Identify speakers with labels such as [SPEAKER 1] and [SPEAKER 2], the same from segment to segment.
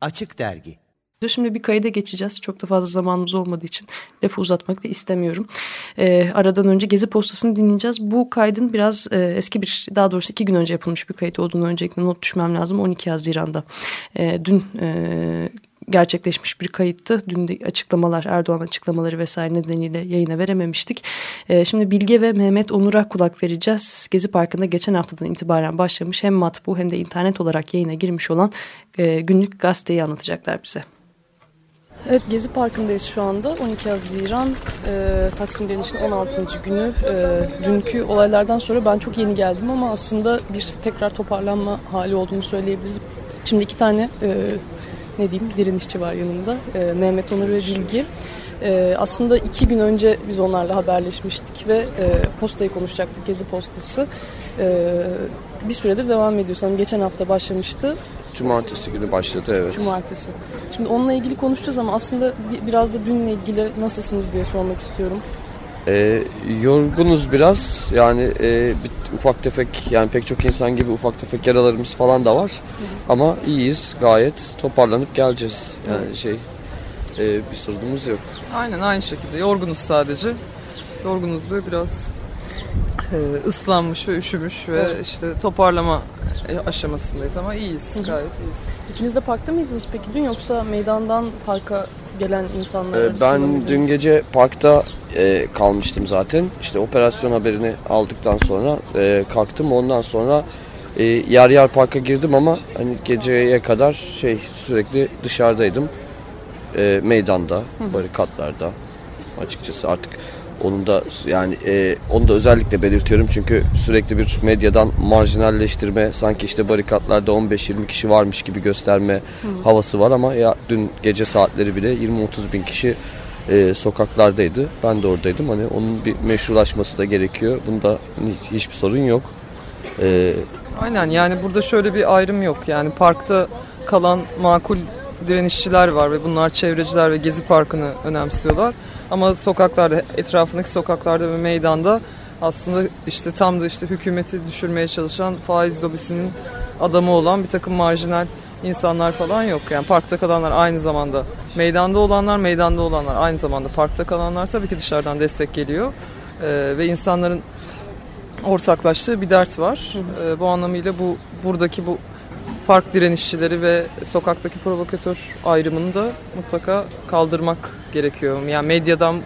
[SPEAKER 1] Açık Dergi
[SPEAKER 2] Şimdi bir kayıda geçeceğiz. Çok da fazla zamanımız olmadığı için lafı uzatmak da istemiyorum. Ee, aradan önce Gezi Postası'nı dinleyeceğiz. Bu kaydın biraz e, eski bir, daha doğrusu iki gün önce yapılmış bir kayıt olduğunu öncelikle not düşmem lazım. 12 Haziran'da. E, dün e, gerçekleşmiş bir kayıttı. Dün açıklamalar, Erdoğan açıklamaları vesaire nedeniyle yayına verememiştik. E, şimdi Bilge ve Mehmet Onur'a kulak vereceğiz. Gezi Parkı'nda geçen haftadan itibaren başlamış hem matbu hem de internet olarak yayına girmiş olan e, günlük gazeteyi anlatacaklar bize. Evet Gezi Parkı'ndayız şu anda. 12 Haziran e, Taksim Direnişi'nin 16. günü. E, dünkü olaylardan sonra ben çok yeni geldim ama aslında bir tekrar toparlanma hali olduğunu söyleyebiliriz. Şimdi iki tane e, ne diyeyim direnişçi var yanımda. E, Mehmet Onur ve Bilgi. E, aslında iki gün önce biz onlarla haberleşmiştik ve e, postayı konuşacaktık Gezi Postası. E, bir süredir devam ediyor. Sanırım geçen hafta başlamıştı.
[SPEAKER 3] Cumartesi günü başladı evet.
[SPEAKER 2] Cumartesi. Şimdi onunla ilgili konuşacağız ama aslında biraz da dünle ilgili nasılsınız diye sormak istiyorum.
[SPEAKER 3] Ee, yorgunuz biraz yani e, bir, ufak tefek yani pek çok insan gibi ufak tefek yaralarımız falan da var. Hı hı. Ama iyiyiz gayet toparlanıp geleceğiz. Yani hı. şey e, bir sorunumuz yok.
[SPEAKER 4] Aynen aynı şekilde yorgunuz sadece. Yorgunuz ve biraz e, ıslanmış ve üşümüş ve evet. işte toparlama aşamasındayız ama iyiyiz Hı-hı. gayet iyiyiz.
[SPEAKER 2] İkiniz de parkta mıydınız peki dün yoksa meydandan parka gelen insanlar
[SPEAKER 3] ee, Ben dün gece parkta e, kalmıştım zaten. İşte operasyon haberini aldıktan sonra e, kalktım. Ondan sonra e, yer yer parka girdim ama hani geceye kadar şey sürekli dışarıdaydım. E, meydanda, barikatlarda açıkçası artık onun da yani e, onu da özellikle belirtiyorum çünkü sürekli bir medyadan marjinalleştirme sanki işte barikatlarda 15-20 kişi varmış gibi gösterme Hı. havası var ama ya dün gece saatleri bile 20-30 bin kişi e, sokaklardaydı. Ben de oradaydım. Hani onun bir meşrulaşması da gerekiyor. Bunda hiç, hiçbir sorun yok.
[SPEAKER 4] E, Aynen yani burada şöyle bir ayrım yok. Yani parkta kalan makul direnişçiler var ve bunlar çevreciler ve Gezi Parkı'nı önemsiyorlar. Ama sokaklarda, etrafındaki sokaklarda ve meydanda aslında işte tam da işte hükümeti düşürmeye çalışan faiz lobisinin adamı olan bir takım marjinal insanlar falan yok. Yani parkta kalanlar aynı zamanda meydanda olanlar, meydanda olanlar aynı zamanda parkta kalanlar tabii ki dışarıdan destek geliyor. Ee, ve insanların ortaklaştığı bir dert var. Ee, bu anlamıyla bu buradaki bu park direnişçileri ve sokaktaki provokatör ayrımını da mutlaka kaldırmak gerekiyor. Yani medyadan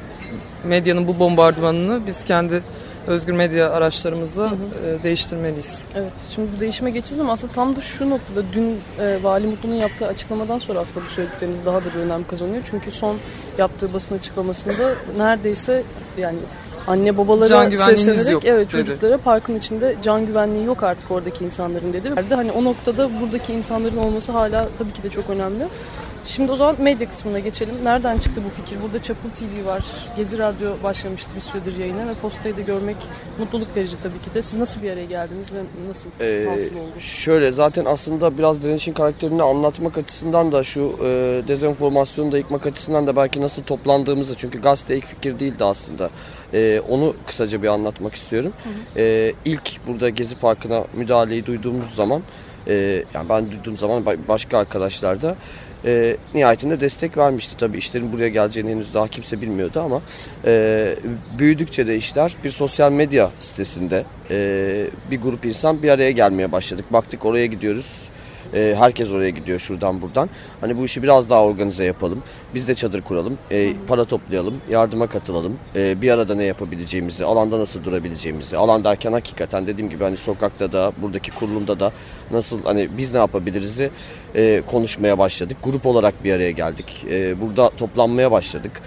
[SPEAKER 4] medyanın bu bombardımanını biz kendi özgür medya araçlarımızı hı hı. E, değiştirmeliyiz.
[SPEAKER 2] Evet. Şimdi bu değişime geçeceğiz ama aslında tam da şu noktada dün e, Vali Mutlu'nun yaptığı açıklamadan sonra aslında bu söylediklerimiz daha da bir önem kazanıyor. Çünkü son yaptığı basın açıklamasında neredeyse yani anne babalara can seslenerek yok, evet çocuklara parkın içinde can güvenliği yok artık oradaki insanların dedi. Hani o noktada buradaki insanların olması hala tabii ki de çok önemli. Şimdi o zaman medya kısmına geçelim. Nereden çıktı bu fikir? Burada Çapul TV var. Gezi Radyo başlamıştı bir süredir yayına ve postayı da görmek mutluluk verici tabii ki de. Siz nasıl bir araya geldiniz ve nasıl ee, hasıl oldu?
[SPEAKER 3] Şöyle zaten aslında biraz direnişin karakterini anlatmak açısından da şu e, dezenformasyonu da yıkmak açısından da belki nasıl toplandığımızı çünkü gazete ilk fikir değildi aslında. E, onu kısaca bir anlatmak istiyorum. Hı hı. E, ilk burada Gezi Parkı'na müdahaleyi duyduğumuz zaman e, yani ben duyduğum zaman başka arkadaşlar da e, nihayetinde destek vermişti. Tabii işlerin buraya geleceğini henüz daha kimse bilmiyordu ama e, büyüdükçe de işler bir sosyal medya sitesinde e, bir grup insan bir araya gelmeye başladık. Baktık oraya gidiyoruz e, herkes oraya gidiyor şuradan buradan. Hani bu işi biraz daha organize yapalım. Biz de çadır kuralım. E, para toplayalım. Yardıma katılalım. E, bir arada ne yapabileceğimizi, alanda nasıl durabileceğimizi. Alan derken hakikaten dediğim gibi hani sokakta da, buradaki kurulumda da nasıl hani biz ne yapabiliriz'i e, konuşmaya başladık. Grup olarak bir araya geldik. E, burada toplanmaya başladık.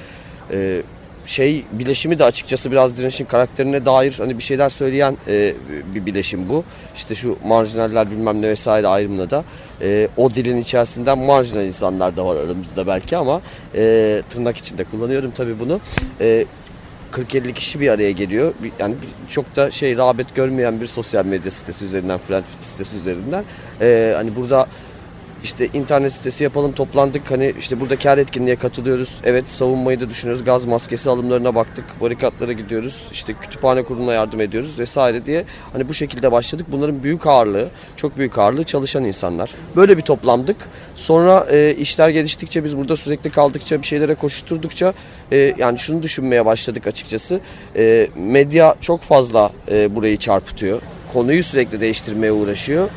[SPEAKER 3] E, şey bileşimi de açıkçası biraz direnişin karakterine dair hani bir şeyler söyleyen e, bir bileşim bu. İşte şu marjinaller bilmem ne vesaire ayrımına da e, o dilin içerisinden marjinal insanlar da var aramızda belki ama e, tırnak içinde kullanıyorum tabii bunu. E, 40-50 kişi bir araya geliyor. Yani çok da şey rağbet görmeyen bir sosyal medya sitesi üzerinden, friend sitesi üzerinden. E, hani burada işte internet sitesi yapalım toplandık hani işte burada kar etkinliğe katılıyoruz. Evet savunmayı da düşünüyoruz. Gaz maskesi alımlarına baktık. Barikatlara gidiyoruz. İşte kütüphane kuruluna yardım ediyoruz vesaire diye. Hani bu şekilde başladık. Bunların büyük ağırlığı, çok büyük ağırlığı çalışan insanlar. Böyle bir toplandık. Sonra e, işler geliştikçe biz burada sürekli kaldıkça bir şeylere koşturdukça e, yani şunu düşünmeye başladık açıkçası. E, medya çok fazla e, burayı çarpıtıyor. Konuyu sürekli değiştirmeye uğraşıyor.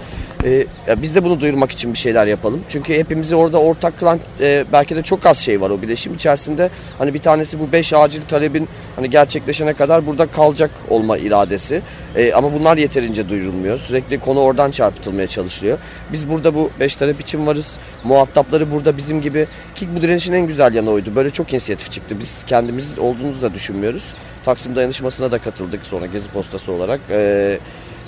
[SPEAKER 3] E, biz de bunu duyurmak için bir şeyler yapalım. Çünkü hepimizi orada ortak kılan e, belki de çok az şey var o bileşim içerisinde. Hani bir tanesi bu beş acil talebin hani gerçekleşene kadar burada kalacak olma iradesi. E, ama bunlar yeterince duyurulmuyor. Sürekli konu oradan çarpıtılmaya çalışılıyor. Biz burada bu beş talep için varız. Muhatapları burada bizim gibi ki bu direnişin en güzel yanı oydu. Böyle çok inisiyatif çıktı. Biz kendimiz olduğumuzu da düşünmüyoruz. Taksim dayanışmasına da katıldık sonra Gezi Postası olarak. Eee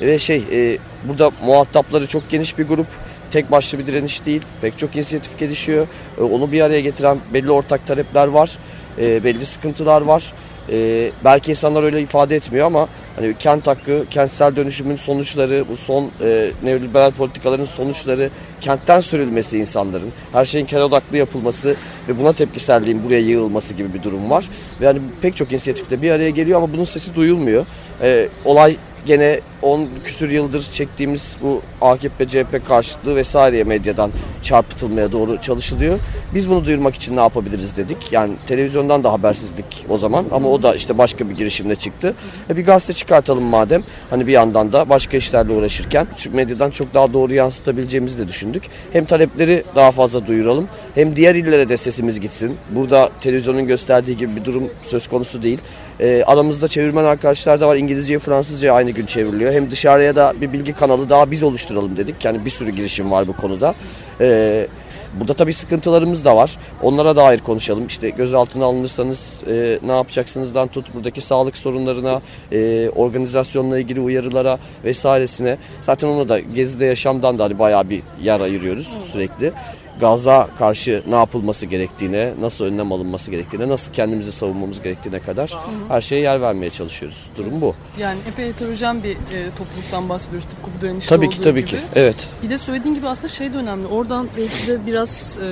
[SPEAKER 3] ve şey e, burada muhatapları çok geniş bir grup. Tek başlı bir direniş değil. Pek çok inisiyatif gelişiyor. E, onu bir araya getiren belli ortak talepler var. E, belli sıkıntılar var. E, belki insanlar öyle ifade etmiyor ama hani kent hakkı, kentsel dönüşümün sonuçları, bu son e, neoliberal politikaların sonuçları, kentten sürülmesi insanların, her şeyin kent odaklı yapılması ve buna tepkiselliğin buraya yığılması gibi bir durum var. Ve yani pek çok inisiyatifte bir araya geliyor ama bunun sesi duyulmuyor. E, olay gene 10 küsür yıldır çektiğimiz bu AKP CHP karşıtlığı vesaire medyadan çarpıtılmaya doğru çalışılıyor. Biz bunu duyurmak için ne yapabiliriz dedik. Yani televizyondan da habersizlik o zaman ama o da işte başka bir girişimle çıktı. E bir gazete çıkartalım madem. Hani bir yandan da başka işlerle uğraşırken çünkü medyadan çok daha doğru yansıtabileceğimizi de düşündük. Hem talepleri daha fazla duyuralım hem diğer illere de sesimiz gitsin. Burada televizyonun gösterdiği gibi bir durum söz konusu değil. E, aramızda çevirmen arkadaşlar da var. İngilizce, Fransızca aynı gün çevriliyor. Hem dışarıya da bir bilgi kanalı daha biz oluşturalım dedik. Yani bir sürü girişim var bu konuda. E, Burada tabii sıkıntılarımız da var. Onlara dair konuşalım. İşte gözaltına alınırsanız e, ne yapacaksınızdan tut buradaki sağlık sorunlarına, e, organizasyonla ilgili uyarılara vesairesine. Zaten ona da Gezi'de yaşamdan da hani bayağı bir yer ayırıyoruz sürekli gaza karşı ne yapılması gerektiğine, nasıl önlem alınması gerektiğine, nasıl kendimizi savunmamız gerektiğine kadar her şeye yer vermeye çalışıyoruz. Durum bu.
[SPEAKER 2] Yani epey heterojen bir e, topluluktan bahsediyoruz tıpkı bu dönüşte
[SPEAKER 3] tabii ki, tabii
[SPEAKER 2] gibi.
[SPEAKER 3] ki. Evet.
[SPEAKER 2] Bir de söylediğin gibi aslında şey de önemli. Oradan belki de biraz e,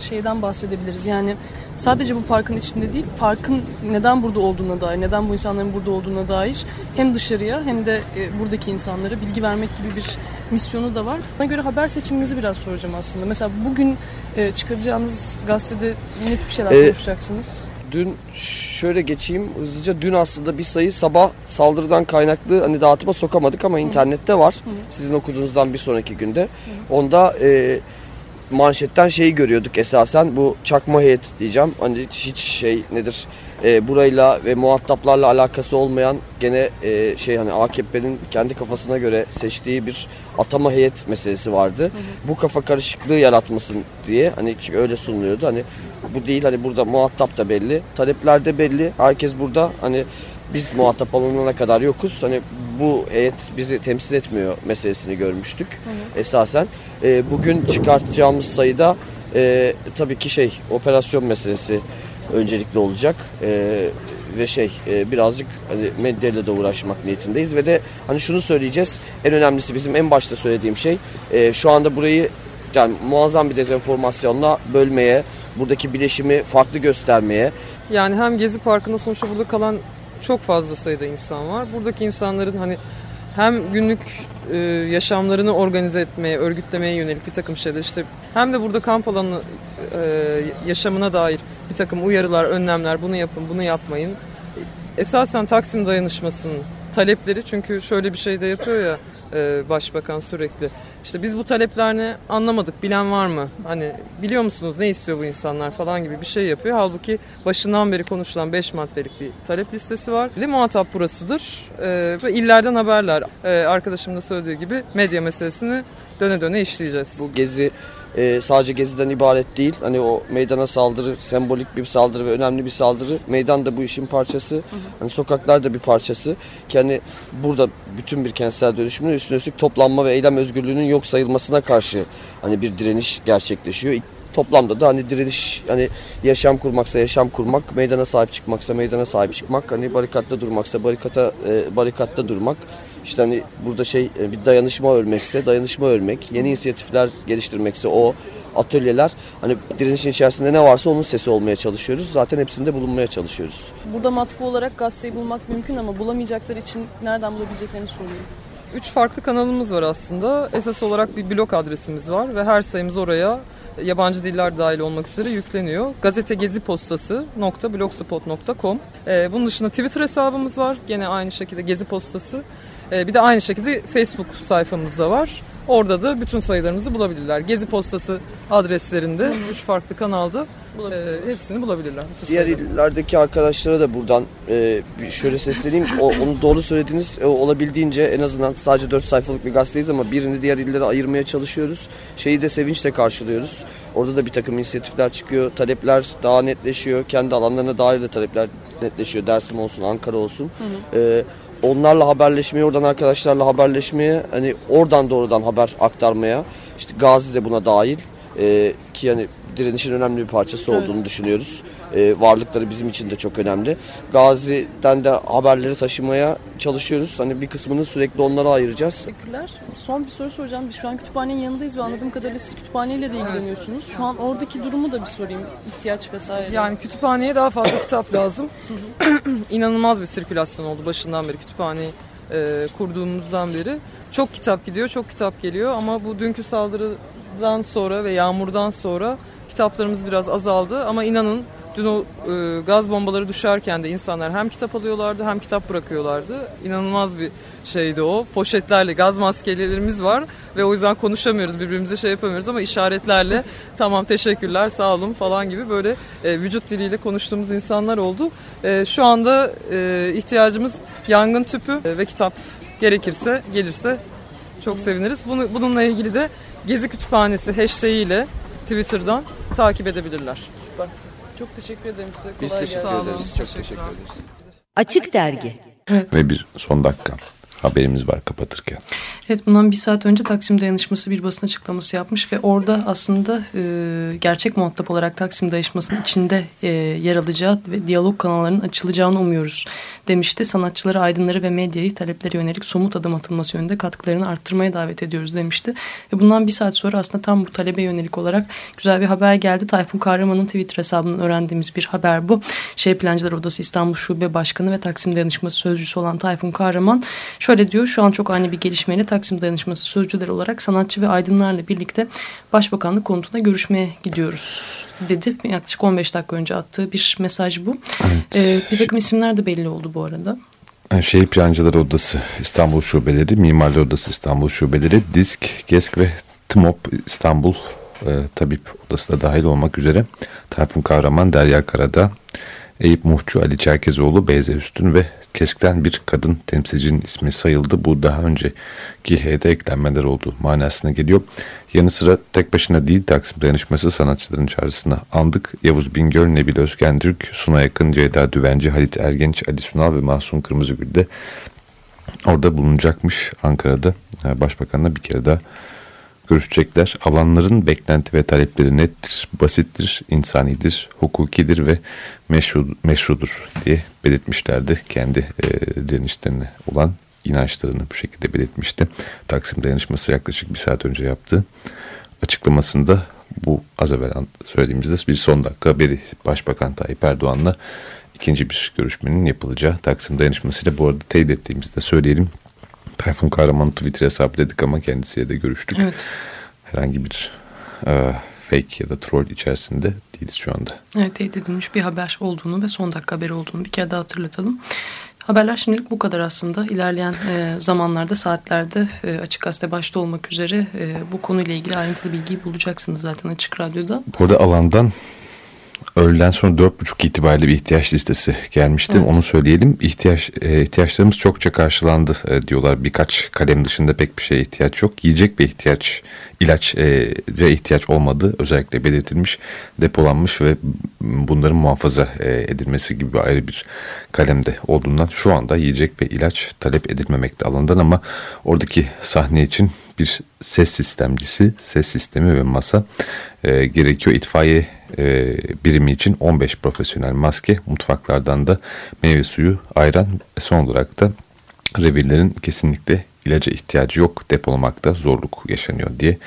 [SPEAKER 2] şeyden bahsedebiliriz. Yani sadece bu parkın içinde değil, parkın neden burada olduğuna dair, neden bu insanların burada olduğuna dair hem dışarıya hem de e, buradaki insanlara bilgi vermek gibi bir misyonu da var. Bana göre haber seçiminizi biraz soracağım aslında. Mesela bugün e, çıkaracağınız gazetede ne tip şeyler ee, konuşacaksınız?
[SPEAKER 3] Dün şöyle geçeyim hızlıca dün aslında bir sayı sabah saldırıdan kaynaklı hani dağıtıma sokamadık ama Hı. internette var. Hı. Sizin okuduğunuzdan bir sonraki günde. Hı. Onda e, manşetten şeyi görüyorduk esasen bu çakma heyet diyeceğim. Hani hiç şey nedir e, burayla ve muhataplarla alakası olmayan gene e, şey hani AKP'nin kendi kafasına göre seçtiği bir atama heyet meselesi vardı. Hı hı. Bu kafa karışıklığı yaratmasın diye hani öyle sunuluyordu. Hani bu değil hani burada muhatap da belli, talepler de belli. Herkes burada hani biz muhatap alınana kadar yokuz. Hani bu heyet bizi temsil etmiyor meselesini görmüştük hı hı. esasen. E, bugün çıkartacağımız sayıda e, tabii ki şey operasyon meselesi öncelikli olacak. E, ve şey e, birazcık hani medyayla da uğraşmak niyetindeyiz ve de hani şunu söyleyeceğiz. En önemlisi bizim en başta söylediğim şey e, şu anda burayı yani muazzam bir dezenformasyonla bölmeye, buradaki bileşimi farklı göstermeye.
[SPEAKER 4] Yani hem Gezi Parkı'nda sonuçta burada kalan çok fazla sayıda insan var. Buradaki insanların hani hem günlük e, yaşamlarını organize etmeye, örgütlemeye yönelik bir takım şeyler işte hem de burada kamp alanı e, yaşamına dair bir takım uyarılar, önlemler bunu yapın, bunu yapmayın. Esasen Taksim dayanışmasının talepleri çünkü şöyle bir şey de yapıyor ya e, başbakan sürekli. İşte biz bu taleplerini anlamadık. Bilen var mı? Hani biliyor musunuz ne istiyor bu insanlar falan gibi bir şey yapıyor. Halbuki başından beri konuşulan 5 maddelik bir talep listesi var. Ve muhatap burasıdır. Ee, ve illerden haberler. Ee, arkadaşım da söylediği gibi medya meselesini döne döne işleyeceğiz.
[SPEAKER 3] Bu gezi e, sadece geziden ibaret değil. Hani o meydana saldırı sembolik bir saldırı ve önemli bir saldırı. Meydan da bu işin parçası. Hı hı. Hani sokaklar da bir parçası. Ki hani burada bütün bir kentsel dönüşümün üstüne üstlük toplanma ve eylem özgürlüğünün yok sayılmasına karşı hani bir direniş gerçekleşiyor. Toplamda da hani direniş hani yaşam kurmaksa yaşam kurmak, meydana sahip çıkmaksa meydana sahip çıkmak, hani barikatta durmaksa barikata e, barikatta durmak İşte hani burada şey e, bir dayanışma örmekse dayanışma örmek, yeni inisiyatifler geliştirmekse o atölyeler hani direnişin içerisinde ne varsa onun sesi olmaya çalışıyoruz. Zaten hepsinde bulunmaya çalışıyoruz.
[SPEAKER 2] Burada matbu olarak gazeteyi bulmak mümkün ama bulamayacaklar için nereden bulabileceklerini soruyorum.
[SPEAKER 4] Üç farklı kanalımız var aslında. Esas olarak bir blog adresimiz var ve her sayımız oraya yabancı diller dahil olmak üzere yükleniyor. Gazete Gezi Postası .blogspot.com ee, Bunun dışında Twitter hesabımız var. Gene aynı şekilde Gezi Postası. Ee, bir de aynı şekilde Facebook sayfamız da var. Orada da bütün sayılarımızı bulabilirler. Gezi Postası adreslerinde, üç farklı kanalda e, hepsini bulabilirler.
[SPEAKER 3] Diğer illerdeki arkadaşlara da buradan e, şöyle sesleneyim. O, onu doğru söylediğiniz e, olabildiğince en azından sadece 4 sayfalık bir gazeteyiz ama birini diğer illere ayırmaya çalışıyoruz. Şeyi de sevinçle karşılıyoruz. Orada da bir takım inisiyatifler çıkıyor. Talepler daha netleşiyor. Kendi alanlarına dair de talepler netleşiyor. Dersim olsun, Ankara olsun. Hı hı. E, onlarla haberleşmeye, oradan arkadaşlarla haberleşmeye, hani oradan doğrudan haber aktarmaya. İşte Gazi de buna dahil. Ee, ki yani direnişin önemli bir parçası olduğunu evet. düşünüyoruz. Ee, varlıkları bizim için de çok önemli. Gazi'den de haberleri taşımaya çalışıyoruz. Hani bir kısmını sürekli onlara ayıracağız.
[SPEAKER 2] Teşekkürler. Son bir soru soracağım. Biz şu an kütüphanenin yanındayız ve anladığım kadarıyla siz kütüphaneyle de ilgileniyorsunuz. Şu an oradaki durumu da bir sorayım. İhtiyaç vesaire.
[SPEAKER 4] Yani kütüphaneye daha fazla kitap lazım. İnanılmaz bir sirkülasyon oldu başından beri kütüphaneyi e, kurduğumuzdan beri. Çok kitap gidiyor, çok kitap geliyor ama bu dünkü saldırıdan sonra ve yağmurdan sonra kitaplarımız biraz azaldı ama inanın dün o e, gaz bombaları düşerken de insanlar hem kitap alıyorlardı hem kitap bırakıyorlardı. İnanılmaz bir şeydi o. Poşetlerle gaz maskelerimiz var ve o yüzden konuşamıyoruz birbirimize şey yapamıyoruz ama işaretlerle tamam teşekkürler sağ olun falan gibi böyle e, vücut diliyle konuştuğumuz insanlar oldu. E, şu anda e, ihtiyacımız yangın tüpü e, ve kitap gerekirse gelirse çok seviniriz. Bunu, bununla ilgili de Gezi Kütüphanesi hashtag ile Twitter'dan takip edebilirler.
[SPEAKER 2] Süper. Çok teşekkür ederim size.
[SPEAKER 3] Kolay Biz teşekkür gelsin. ederiz. Çok teşekkür ederiz.
[SPEAKER 1] Açık Dergi.
[SPEAKER 5] Evet. Ve bir son dakika haberimiz var kapatırken.
[SPEAKER 2] Evet bundan bir saat önce Taksim Dayanışması bir basın açıklaması yapmış ve orada aslında e, gerçek muhatap olarak Taksim Dayanışması'nın içinde e, yer alacağı ve diyalog kanallarının açılacağını umuyoruz demişti. Sanatçıları, aydınları ve medyayı taleplere yönelik somut adım atılması yönünde katkılarını arttırmaya davet ediyoruz demişti. Ve bundan bir saat sonra aslında tam bu talebe yönelik olarak güzel bir haber geldi. Tayfun Kahraman'ın Twitter hesabından öğrendiğimiz bir haber bu. Şehir Plancılar Odası İstanbul Şube Başkanı ve Taksim Dayanışması Sözcüsü olan Tayfun Kahraman şöyle diyor. Şu an çok ani bir gelişmeyle Taksim Dayanışması sözcüleri olarak sanatçı ve aydınlarla birlikte Başbakanlık konutuna görüşmeye gidiyoruz dedi. Yaklaşık 15 dakika önce attığı bir mesaj bu. Evet. Ee, bir takım isimler de belli oldu bu arada.
[SPEAKER 5] Şehir Plancıları Odası İstanbul Şubeleri, Mimarlar Odası İstanbul Şubeleri, DISK, GESK ve TMOP İstanbul e, Tabip Odası da dahil olmak üzere Tayfun Kahraman, Derya Karada, Eyüp Muhçu, Ali Çerkezoğlu, Beyze Üstün ve Kesk'ten bir kadın temsilcinin ismi sayıldı. Bu daha önceki heyete eklenmeler olduğu manasına geliyor. Yanı sıra tek başına değil Taksim Dayanışması sanatçıların çağrısına andık. Yavuz Bingöl, Nebil Özgentürk, Suna Yakın, Ceyda Düvenci, Halit Ergenç, Ali Sunal ve Mahsun Kırmızıgül de orada bulunacakmış Ankara'da. Başbakanla bir kere daha görüşecekler. Alanların beklenti ve talepleri nettir, basittir, insanidir, hukukidir ve meşru, meşrudur diye belirtmişlerdi. Kendi e, direnişlerine olan inançlarını bu şekilde belirtmişti. Taksim Dayanışması yaklaşık bir saat önce yaptı. Açıklamasında bu az evvel söylediğimizde bir son dakika haberi Başbakan Tayyip Erdoğan'la ikinci bir görüşmenin yapılacağı Taksim Dayanışması'yla bu arada teyit ettiğimizde söyleyelim. Tayfun Kahraman Twitter hesabı dedik ama kendisiyle de görüştük. Evet. Herhangi bir e, fake ya da troll içerisinde değiliz şu anda.
[SPEAKER 2] Evet teyit edilmiş bir haber olduğunu ve son dakika haberi olduğunu bir kere daha hatırlatalım. Haberler şimdilik bu kadar aslında. İlerleyen e, zamanlarda, saatlerde e, Açık Gazete başta olmak üzere e, bu konuyla ilgili ayrıntılı bilgiyi bulacaksınız zaten Açık Radyo'da.
[SPEAKER 5] Burada alandan öğleden sonra 4.30 itibariyle bir ihtiyaç listesi gelmişti. Evet. Onu söyleyelim. İhtiyaç, e, ihtiyaçlarımız çokça karşılandı e, diyorlar. Birkaç kalem dışında pek bir şeye ihtiyaç yok. Yiyecek bir ihtiyaç, ilaç e, ihtiyaç olmadı. Özellikle belirtilmiş, depolanmış ve bunların muhafaza e, edilmesi gibi ayrı bir kalemde olduğundan şu anda yiyecek ve ilaç talep edilmemekte alandan ama oradaki sahne için bir ses sistemcisi, ses sistemi ve masa e, gerekiyor. İtfaiye e, birimi için 15 profesyonel maske, mutfaklardan da meyve suyu, ayran ve son olarak da revirlerin kesinlikle ilaca ihtiyacı yok depolamakta zorluk yaşanıyor diye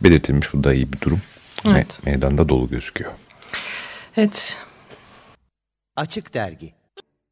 [SPEAKER 5] belirtilmiş. Bu da iyi bir durum. Evet. Me meydanda dolu gözüküyor.
[SPEAKER 2] Evet.
[SPEAKER 1] Açık Dergi